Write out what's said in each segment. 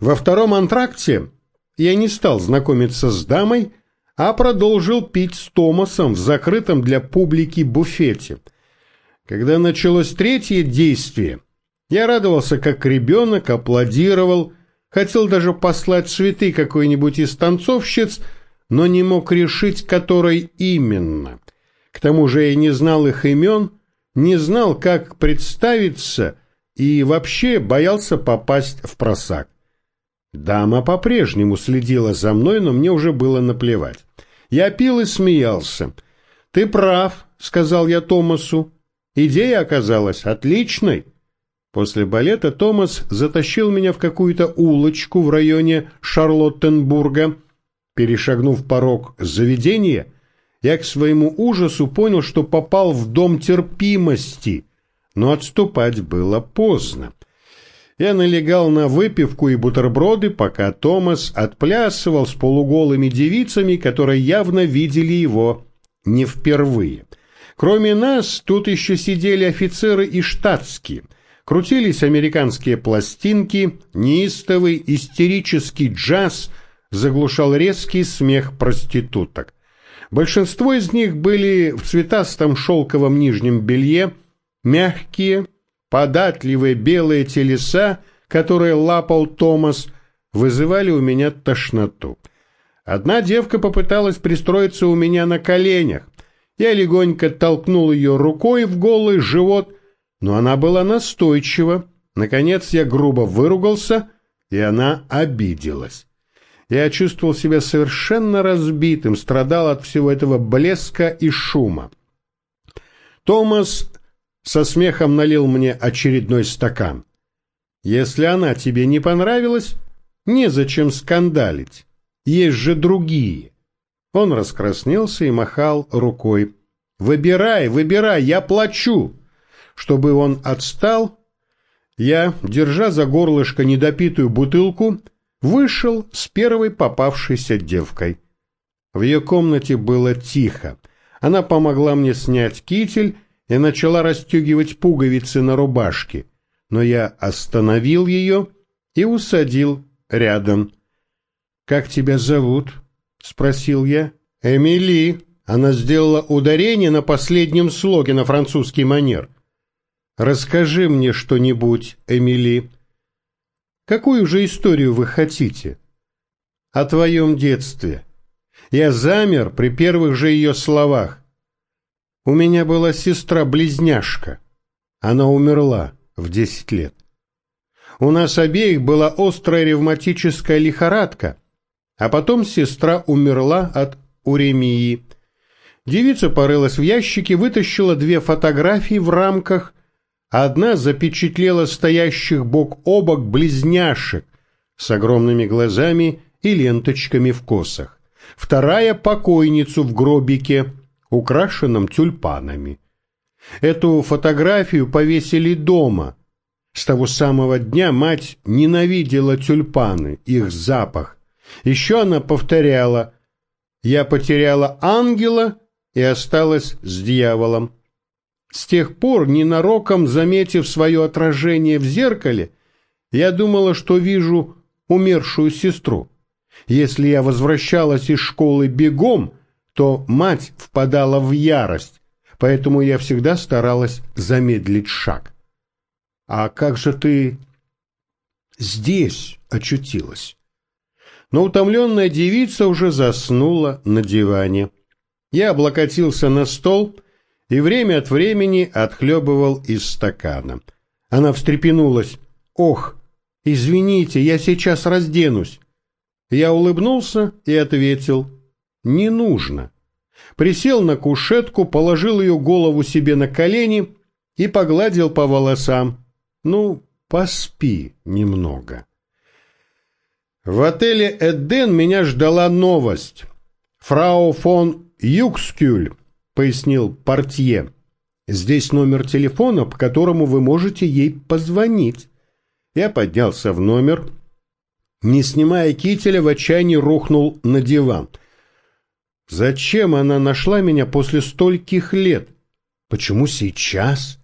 Во втором антракте я не стал знакомиться с дамой, а продолжил пить с Томасом в закрытом для публики буфете. Когда началось третье действие, я радовался как ребенок, аплодировал, хотел даже послать цветы какой-нибудь из танцовщиц, но не мог решить, которой именно. К тому же я не знал их имен, не знал, как представиться и вообще боялся попасть в просак. Дама по-прежнему следила за мной, но мне уже было наплевать. Я пил и смеялся. «Ты прав», — сказал я Томасу. Идея оказалась отличной. После балета Томас затащил меня в какую-то улочку в районе Шарлоттенбурга. Перешагнув порог заведения, я к своему ужасу понял, что попал в дом терпимости, но отступать было поздно. Я налегал на выпивку и бутерброды, пока Томас отплясывал с полуголыми девицами, которые явно видели его не впервые. Кроме нас, тут еще сидели офицеры и штатские. Крутились американские пластинки, неистовый истерический джаз заглушал резкий смех проституток. Большинство из них были в цветастом шелковом нижнем белье, мягкие, Податливые белые телеса, которые лапал Томас, вызывали у меня тошноту. Одна девка попыталась пристроиться у меня на коленях. Я легонько толкнул ее рукой в голый живот, но она была настойчива. Наконец я грубо выругался, и она обиделась. Я чувствовал себя совершенно разбитым, страдал от всего этого блеска и шума. Томас со смехом налил мне очередной стакан. Если она тебе не понравилась, незачем скандалить. Есть же другие. Он раскраснелся и махал рукой. «Выбирай, выбирай, я плачу!» Чтобы он отстал, я, держа за горлышко недопитую бутылку, вышел с первой попавшейся девкой. В ее комнате было тихо. Она помогла мне снять китель и начала расстегивать пуговицы на рубашке, но я остановил ее и усадил рядом. «Как тебя зовут?» — спросил я. «Эмили». Она сделала ударение на последнем слоге на французский манер. «Расскажи мне что-нибудь, Эмили». «Какую же историю вы хотите?» «О твоем детстве». Я замер при первых же ее словах. У меня была сестра-близняшка. Она умерла в десять лет. У нас обеих была острая ревматическая лихорадка, а потом сестра умерла от уремии. Девица порылась в ящике, вытащила две фотографии в рамках, одна запечатлела стоящих бок о бок близняшек с огромными глазами и ленточками в косах, вторая — покойницу в гробике — украшенном тюльпанами. Эту фотографию повесили дома. С того самого дня мать ненавидела тюльпаны, их запах. Еще она повторяла «Я потеряла ангела и осталась с дьяволом». С тех пор, ненароком заметив свое отражение в зеркале, я думала, что вижу умершую сестру. Если я возвращалась из школы бегом, то мать впадала в ярость, поэтому я всегда старалась замедлить шаг. А как же ты здесь очутилась? Но утомленная девица уже заснула на диване. Я облокотился на стол и время от времени отхлебывал из стакана. Она встрепенулась. «Ох, извините, я сейчас разденусь». Я улыбнулся и ответил не нужно. Присел на кушетку, положил ее голову себе на колени и погладил по волосам. Ну, поспи немного. В отеле «Эден» меня ждала новость. «Фрау фон Юкскюль», — пояснил портье. «Здесь номер телефона, по которому вы можете ей позвонить». Я поднялся в номер. Не снимая кителя, в отчаянии рухнул на диван — Зачем она нашла меня после стольких лет? Почему сейчас?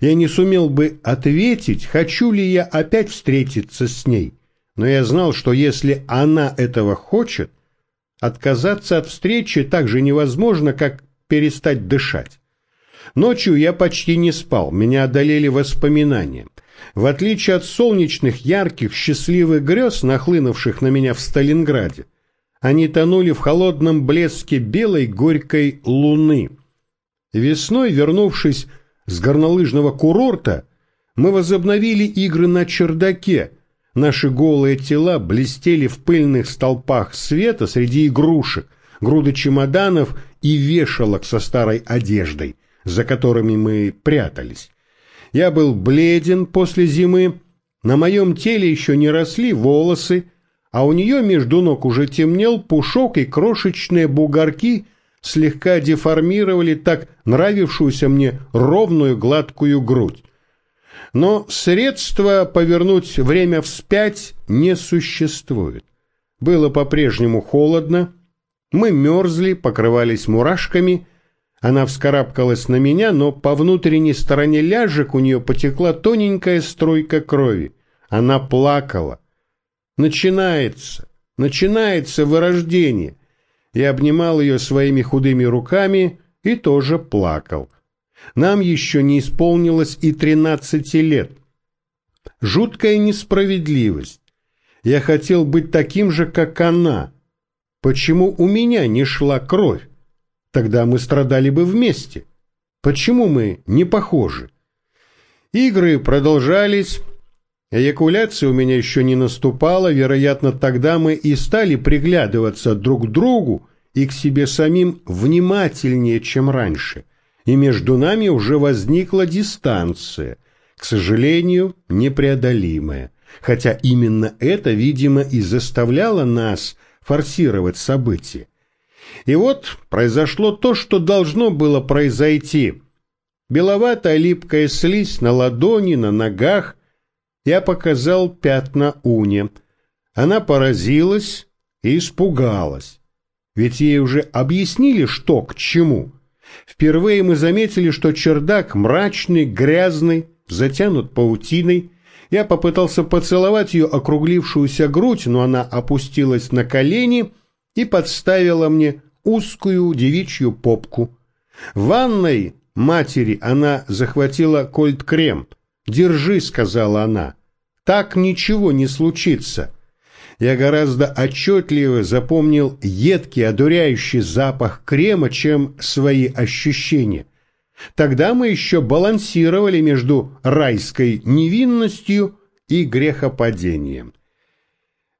Я не сумел бы ответить, хочу ли я опять встретиться с ней. Но я знал, что если она этого хочет, отказаться от встречи так же невозможно, как перестать дышать. Ночью я почти не спал, меня одолели воспоминания. В отличие от солнечных, ярких, счастливых грез, нахлынувших на меня в Сталинграде, они тонули в холодном блеске белой горькой луны. Весной, вернувшись с горнолыжного курорта, мы возобновили игры на чердаке. Наши голые тела блестели в пыльных столпах света среди игрушек, груды чемоданов и вешалок со старой одеждой, за которыми мы прятались. Я был бледен после зимы, на моем теле еще не росли волосы, а у нее между ног уже темнел пушок и крошечные бугорки слегка деформировали так нравившуюся мне ровную гладкую грудь. Но средства повернуть время вспять не существует. Было по-прежнему холодно, мы мерзли, покрывались мурашками. Она вскарабкалась на меня, но по внутренней стороне ляжек у нее потекла тоненькая струйка крови. Она плакала. Начинается, начинается вырождение. Я обнимал ее своими худыми руками и тоже плакал. Нам еще не исполнилось и тринадцати лет. Жуткая несправедливость. Я хотел быть таким же, как она. Почему у меня не шла кровь? Тогда мы страдали бы вместе. Почему мы не похожи? Игры продолжались. Эякуляция у меня еще не наступала. Вероятно, тогда мы и стали приглядываться друг к другу и к себе самим внимательнее, чем раньше. И между нами уже возникла дистанция, к сожалению, непреодолимая. Хотя именно это, видимо, и заставляло нас форсировать события. И вот произошло то, что должно было произойти. Беловатая липкая слизь на ладони, на ногах. Я показал пятна Уне. Она поразилась и испугалась. Ведь ей уже объяснили, что к чему. Впервые мы заметили, что чердак мрачный, грязный, затянут паутиной, я попытался поцеловать ее округлившуюся грудь, но она опустилась на колени и подставила мне узкую девичью попку. В ванной матери она захватила кольт-крем. «Держи», — сказала она, — «так ничего не случится». Я гораздо отчетливо запомнил едкий, одуряющий запах крема, чем свои ощущения — Тогда мы еще балансировали между райской невинностью и грехопадением.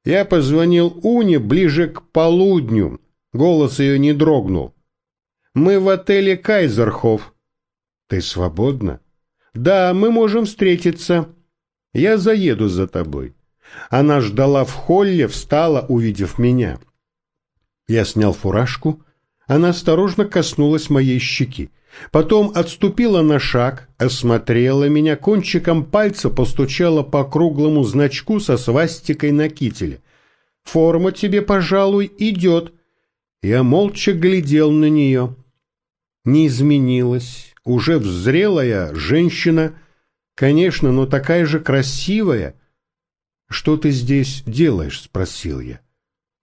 Я позвонил Уне ближе к полудню. Голос ее не дрогнул. «Мы в отеле Кайзерхоф». «Ты свободна?» «Да, мы можем встретиться. Я заеду за тобой». Она ждала в холле, встала, увидев меня. Я снял фуражку. Она осторожно коснулась моей щеки. Потом отступила на шаг, осмотрела меня, кончиком пальца постучала по круглому значку со свастикой на кителе. «Форма тебе, пожалуй, идет». Я молча глядел на нее. Не изменилась, уже взрелая женщина, конечно, но такая же красивая. «Что ты здесь делаешь?» — спросил я.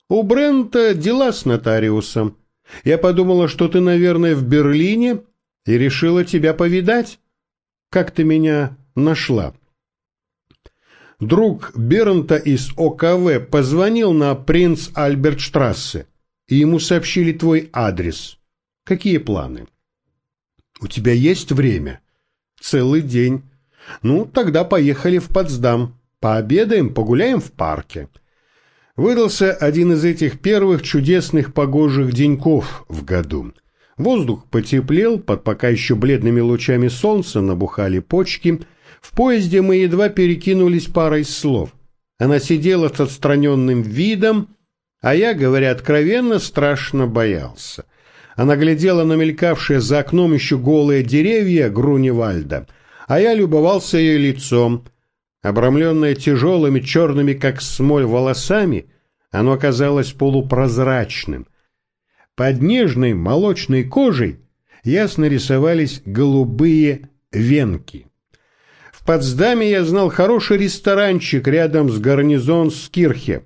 «У Брента дела с нотариусом. Я подумала, что ты, наверное, в Берлине и решила тебя повидать. Как ты меня нашла? Друг Бернта из ОКВ позвонил на принц Альбертштрассе, и ему сообщили твой адрес. Какие планы? У тебя есть время? Целый день. Ну, тогда поехали в Потсдам. Пообедаем, погуляем в парке. Выдался один из этих первых чудесных погожих деньков в году. Воздух потеплел, под пока еще бледными лучами солнца набухали почки. В поезде мы едва перекинулись парой слов. Она сидела с отстраненным видом, а я, говоря откровенно, страшно боялся. Она глядела на мелькавшие за окном еще голые деревья Груневальда, а я любовался ее лицом. Обрамленное тяжелыми черными, как смоль, волосами, оно оказалось полупрозрачным, под нежной молочной кожей ясно рисовались голубые венки. В Потсдаме я знал хороший ресторанчик рядом с гарнизон Скирхе.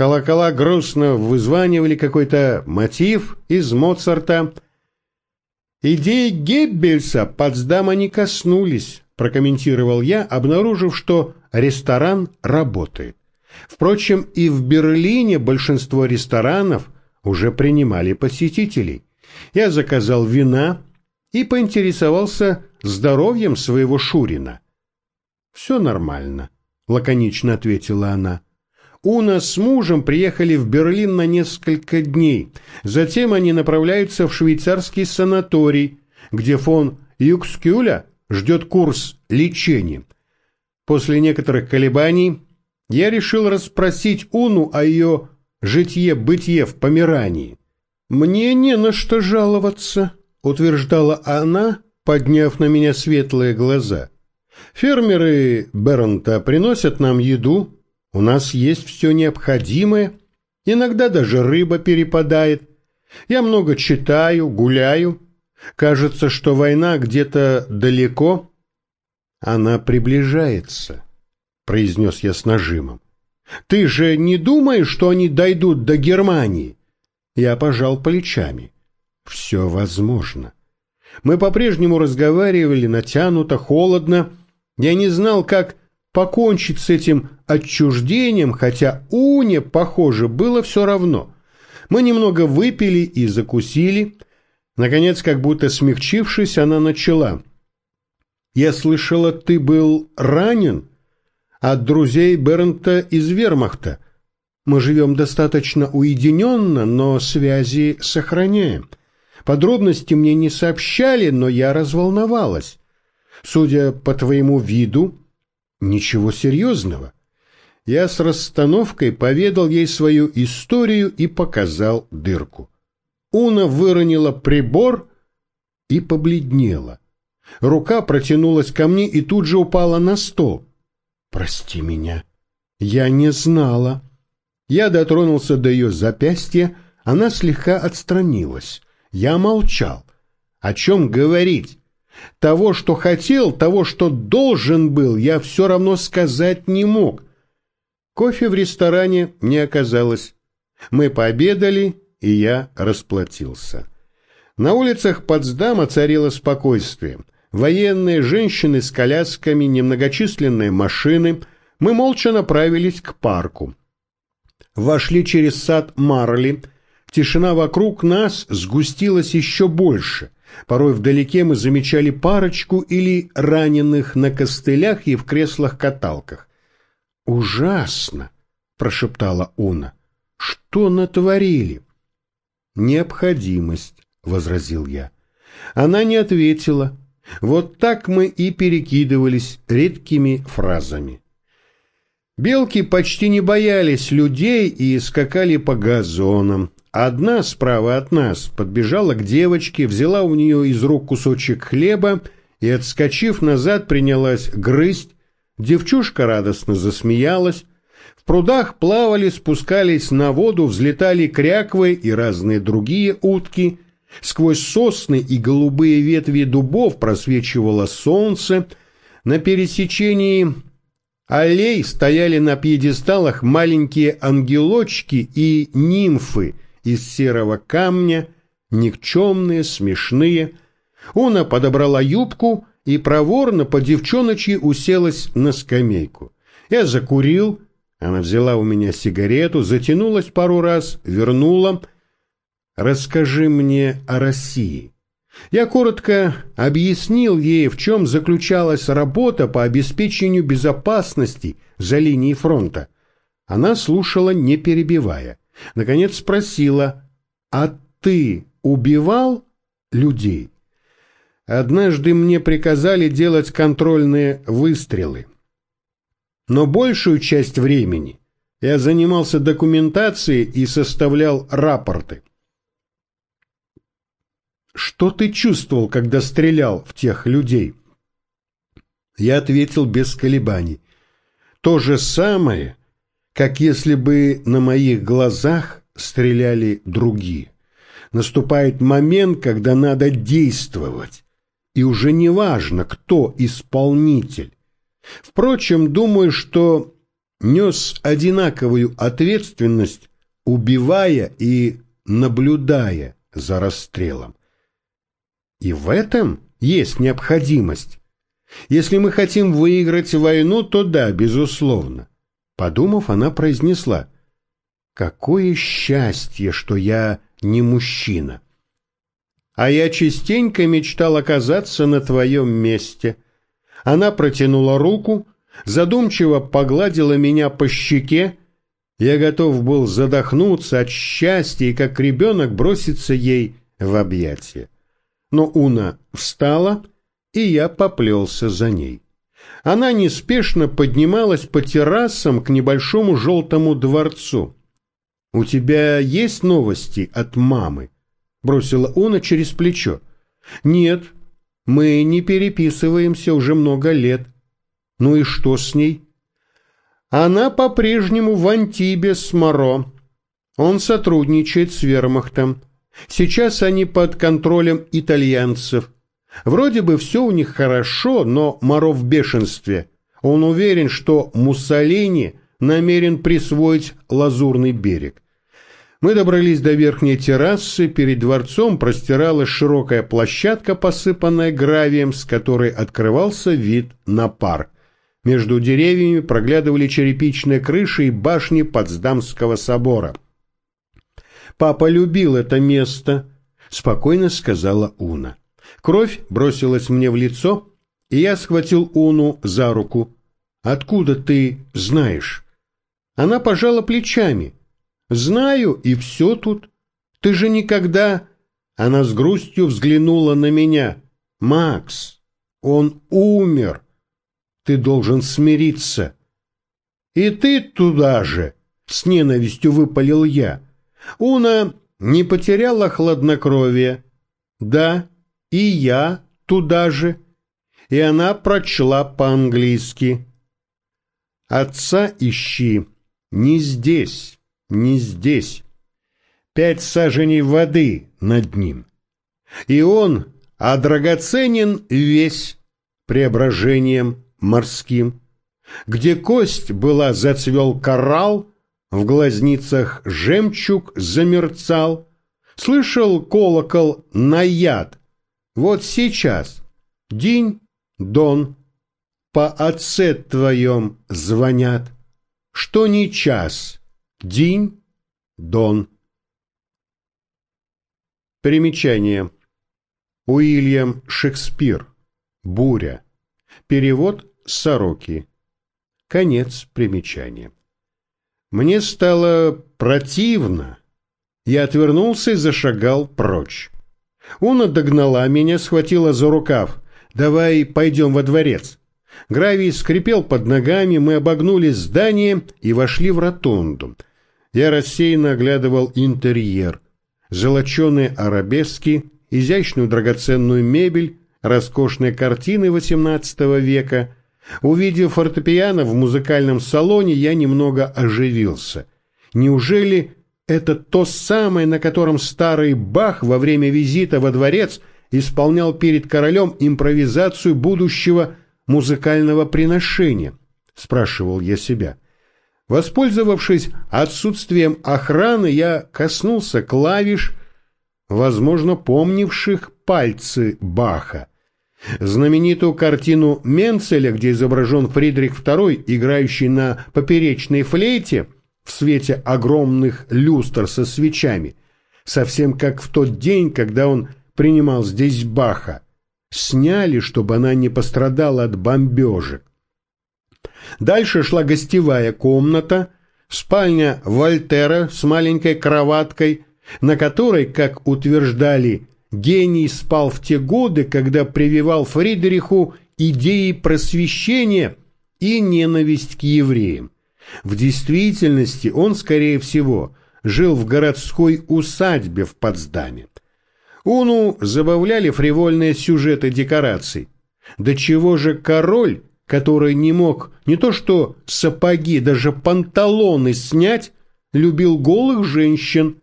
Колокола грустно вызванивали какой-то мотив из Моцарта. Идеи Геббельса Потсдама не коснулись, прокомментировал я, обнаружив, что ресторан работает. Впрочем, и в Берлине большинство ресторанов уже принимали посетителей. Я заказал вина и поинтересовался здоровьем своего Шурина. «Все нормально», — лаконично ответила она. Уна с мужем приехали в Берлин на несколько дней. Затем они направляются в швейцарский санаторий, где фон Юкскюля ждет курс лечения. После некоторых колебаний я решил расспросить Уну о ее житье-бытие в Померании. «Мне не на что жаловаться», — утверждала она, подняв на меня светлые глаза. «Фермеры Бернта приносят нам еду, у нас есть все необходимое, иногда даже рыба перепадает. Я много читаю, гуляю. Кажется, что война где-то далеко. Она приближается» произнес я с нажимом. «Ты же не думаешь, что они дойдут до Германии?» Я пожал плечами. «Все возможно». Мы по-прежнему разговаривали натянуто, холодно. Я не знал, как покончить с этим отчуждением, хотя Уне, похоже, было все равно. Мы немного выпили и закусили. Наконец, как будто смягчившись, она начала. «Я слышала, ты был ранен?» от друзей Бернта из вермахта. Мы живем достаточно уединенно, но связи сохраняем. Подробности мне не сообщали, но я разволновалась. Судя по твоему виду, ничего серьезного. Я с расстановкой поведал ей свою историю и показал дырку. Уна выронила прибор и побледнела. Рука протянулась ко мне и тут же упала на стол. «Прости меня. Я не знала». Я дотронулся до ее запястья, она слегка отстранилась. Я молчал. О чем говорить? Того, что хотел, того, что должен был, я все равно сказать не мог. Кофе в ресторане не оказалось. Мы пообедали, и я расплатился. На улицах Потсдама царило спокойствие военные женщины с колясками, немногочисленные машины, мы молча направились к парку. Вошли через сад Марли. Тишина вокруг нас сгустилась еще больше. Порой вдалеке мы замечали парочку или раненых на костылях и в креслах-каталках. «Ужасно!» — прошептала Уна. «Что натворили?» «Необходимость», — возразил я. Она не ответила, вот так мы и перекидывались редкими фразами. Белки почти не боялись людей и скакали по газонам. Одна справа от нас подбежала к девочке, взяла у нее из рук кусочек хлеба и, отскочив назад, принялась грызть. Девчушка радостно засмеялась. В прудах плавали, спускались на воду, взлетали кряквы и разные другие утки – Сквозь сосны и голубые ветви дубов просвечивало солнце. На пересечении аллей стояли на пьедесталах маленькие ангелочки и нимфы из серого камня, никчемные, смешные. Она подобрала юбку и проворно по девчоночи уселась на скамейку. Я закурил, она взяла у меня сигарету, затянулась пару раз, вернула — «Расскажи мне о России». Я коротко объяснил ей, в чем заключалась работа по обеспечению безопасности за линией фронта. Она слушала, не перебивая. Наконец спросила, «А ты убивал людей?» Однажды мне приказали делать контрольные выстрелы. Но большую часть времени я занимался документацией и составлял рапорты. Что ты чувствовал, когда стрелял в тех людей? Я ответил без колебаний. То же самое, как если бы на моих глазах стреляли другие. Наступает момент, когда надо действовать. И уже не важно, кто исполнитель. Впрочем, думаю, что нес одинаковую ответственность, убивая и наблюдая за расстрелом. И в этом есть необходимость. Если мы хотим выиграть войну, то да, безусловно. Подумав, она произнесла, «Какое счастье, что я не мужчина!» «А я частенько мечтал оказаться на твоем месте». Она протянула руку, задумчиво погладила меня по щеке. Я готов был задохнуться от счастья и как ребенок броситься ей в объятия. Но Уна встала, и я поплелся за ней. Она неспешно поднималась по террасам к небольшому желтому дворцу. «У тебя есть новости от мамы?» — бросила Уна через плечо. «Нет, мы не переписываемся уже много лет. Ну и что с ней?» «Она по-прежнему в Антибе с Моро. Он сотрудничает с вермахтом. Сейчас они под контролем итальянцев. Вроде бы все у них хорошо, но Моро в бешенстве. Он уверен, что Муссолини намерен присвоить Лазурный берег. Мы добрались до верхней террасы, перед дворцом простиралась широкая площадка, посыпанная гравием, с которой открывался вид на парк. Между деревьями проглядывали черепичные крыши и башни Потсдамского собора. «Папа любил это место», — спокойно сказала Уна. Кровь бросилась мне в лицо, и я схватил Уну за руку. «Откуда ты знаешь?» Она пожала плечами. «Знаю, и все тут. Ты же никогда...» Она с грустью взглянула на меня. «Макс, он умер. Ты должен смириться». «И ты туда же!» — с ненавистью выпалил я. Уна не потеряла хладнокровие. «Да, и я туда же, и она прочла по-английски. Отца ищи не здесь, не здесь. Пять саженей воды над ним. И он, а драгоценен весь преображением морским. Где кость была зацвел коралл, в глазницах жемчуг замерцал, слышал колокол на яд, вот сейчас, день, дон, по отце твоем звонят, что не час, день, дон. Примечание. Уильям Шекспир. Буря. Перевод Сороки. Конец примечания. Мне стало противно. Я отвернулся и зашагал прочь. Уна догнала меня, схватила за рукав. «Давай пойдем во дворец». Гравий скрипел под ногами, мы обогнули здание и вошли в ротонду. Я рассеянно оглядывал интерьер. Золоченые арабески, изящную драгоценную мебель, роскошные картины XVIII века. Увидев фортепиано в музыкальном салоне, я немного оживился. Неужели это то самое, на котором старый Бах во время визита во дворец исполнял перед королем импровизацию будущего музыкального приношения, спрашивал я себя. Воспользовавшись отсутствием охраны, я коснулся клавиш, возможно, помнивших пальцы Баха. Знаменитую картину Менцеля, где изображен Фридрих II, играющий на поперечной флейте – в свете огромных люстр со свечами, совсем как в тот день, когда он принимал здесь Баха. Сняли, чтобы она не пострадала от бомбежек. Дальше шла гостевая комната, спальня Вольтера с маленькой кроваткой, на которой, как утверждали, гений спал в те годы, когда прививал Фридриху идеи просвещения и ненависть к евреям. В действительности он, скорее всего, жил в городской усадьбе в Потсдаме. Уну забавляли фривольные сюжеты декораций. До чего же король, который не мог не то что сапоги, даже панталоны снять, любил голых женщин,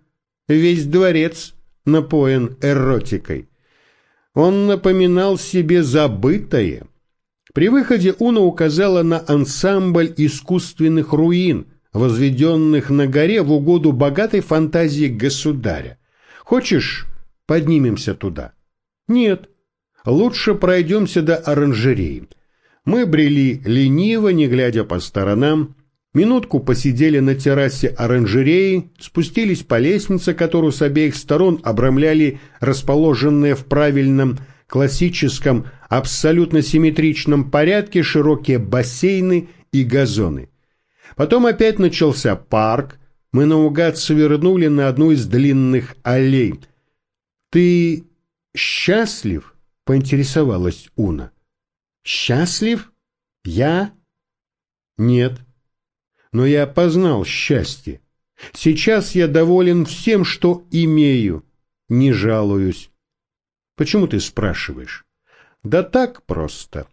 весь дворец напоен эротикой. Он напоминал себе забытое – При выходе Уна указала на ансамбль искусственных руин, возведенных на горе в угоду богатой фантазии государя. Хочешь, поднимемся туда? Нет. Лучше пройдемся до оранжереи. Мы брели лениво, не глядя по сторонам, минутку посидели на террасе оранжереи, спустились по лестнице, которую с обеих сторон обрамляли расположенные в правильном классическом абсолютно симметричном порядке широкие бассейны и газоны. Потом опять начался парк, мы наугад свернули на одну из длинных аллей. «Ты счастлив?» — поинтересовалась Уна. «Счастлив? Я?» «Нет. Но я познал счастье. Сейчас я доволен всем, что имею. Не жалуюсь. Почему ты спрашиваешь? Да так просто.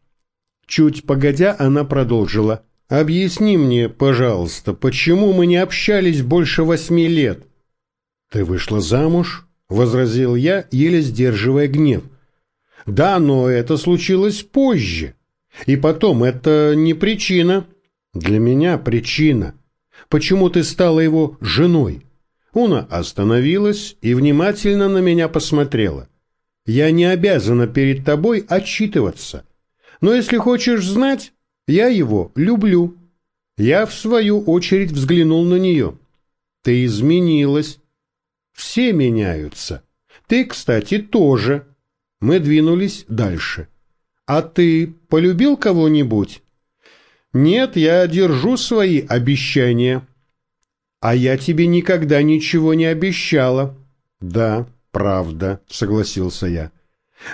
Чуть погодя, она продолжила. Объясни мне, пожалуйста, почему мы не общались больше восьми лет? Ты вышла замуж? Возразил я, еле сдерживая гнев. Да, но это случилось позже. И потом, это не причина. Для меня причина. Почему ты стала его женой? Уна остановилась и внимательно на меня посмотрела. Я не обязана перед тобой отчитываться. Но если хочешь знать, я его люблю. Я, в свою очередь, взглянул на нее. Ты изменилась. Все меняются. Ты, кстати, тоже. Мы двинулись дальше. А ты полюбил кого-нибудь? Нет, я держу свои обещания. А я тебе никогда ничего не обещала. Да, «Правда», — согласился я.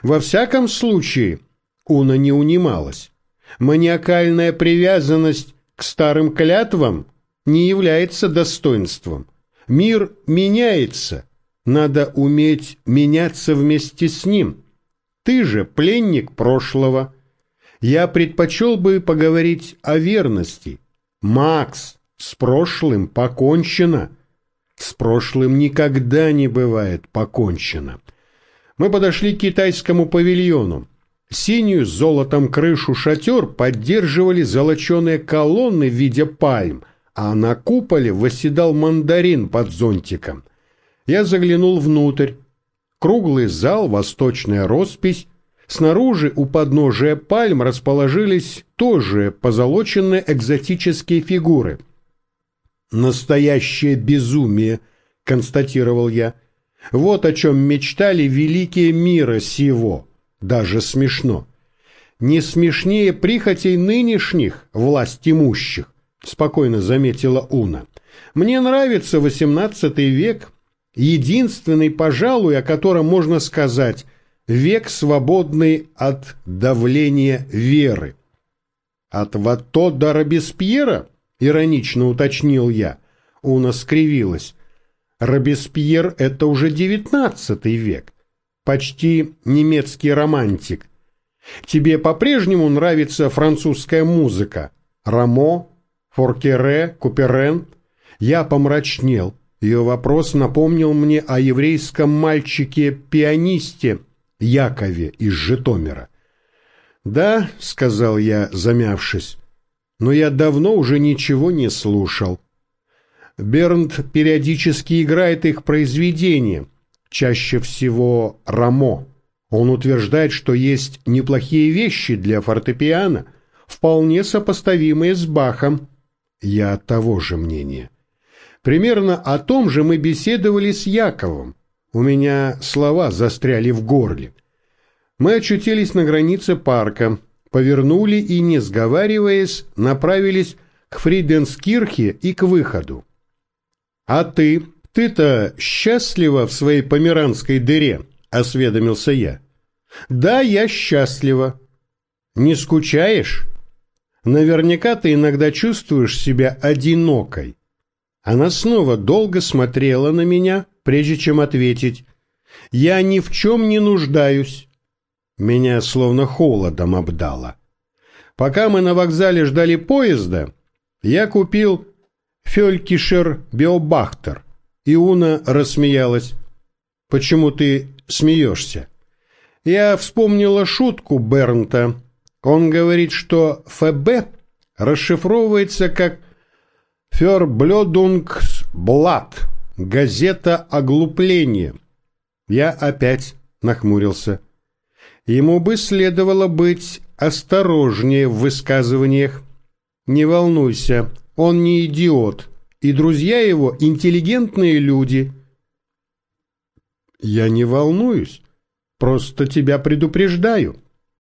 «Во всяком случае», — Уна не унималась, «маниакальная привязанность к старым клятвам не является достоинством. Мир меняется, надо уметь меняться вместе с ним. Ты же пленник прошлого. Я предпочел бы поговорить о верности. Макс, с прошлым покончено». С прошлым никогда не бывает покончено. Мы подошли к китайскому павильону. Синюю с золотом крышу шатер поддерживали золоченые колонны в виде пальм, а на куполе восседал мандарин под зонтиком. Я заглянул внутрь. Круглый зал, восточная роспись. Снаружи у подножия пальм расположились тоже позолоченные экзотические фигуры – «Настоящее безумие», — констатировал я. «Вот о чем мечтали великие мира сего. Даже смешно. Не смешнее прихотей нынешних власть имущих», — спокойно заметила Уна. «Мне нравится восемнадцатый век, единственный, пожалуй, о котором можно сказать, век свободный от давления веры». «От Вато до Робеспьера?» Иронично уточнил я. Уна скривилась. Робеспьер — это уже девятнадцатый век. Почти немецкий романтик. Тебе по-прежнему нравится французская музыка? Рамо, Форкере, Куперен? Я помрачнел. Ее вопрос напомнил мне о еврейском мальчике-пианисте Якове из Житомира. «Да», — сказал я, замявшись, но я давно уже ничего не слушал. Бернт периодически играет их произведения, чаще всего Рамо. Он утверждает, что есть неплохие вещи для фортепиано, вполне сопоставимые с Бахом. Я того же мнения. Примерно о том же мы беседовали с Яковом. У меня слова застряли в горле. Мы очутились на границе парка повернули и, не сговариваясь, направились к Фриденскирхе и к выходу. «А ты? Ты-то счастлива в своей померанской дыре?» — осведомился я. «Да, я счастлива». «Не скучаешь?» «Наверняка ты иногда чувствуешь себя одинокой». Она снова долго смотрела на меня, прежде чем ответить. «Я ни в чем не нуждаюсь. Меня словно холодом обдало. Пока мы на вокзале ждали поезда, я купил Фелькишер Биобахтер. И Уна рассмеялась. «Почему ты смеешься?» Я вспомнила шутку Бернта. Он говорит, что ФБ расшифровывается как «Ферблёдунгсблат» — газета оглупления. Я опять нахмурился. Ему бы следовало быть осторожнее в высказываниях. Не волнуйся, он не идиот, и друзья его интеллигентные люди. Я не волнуюсь, просто тебя предупреждаю.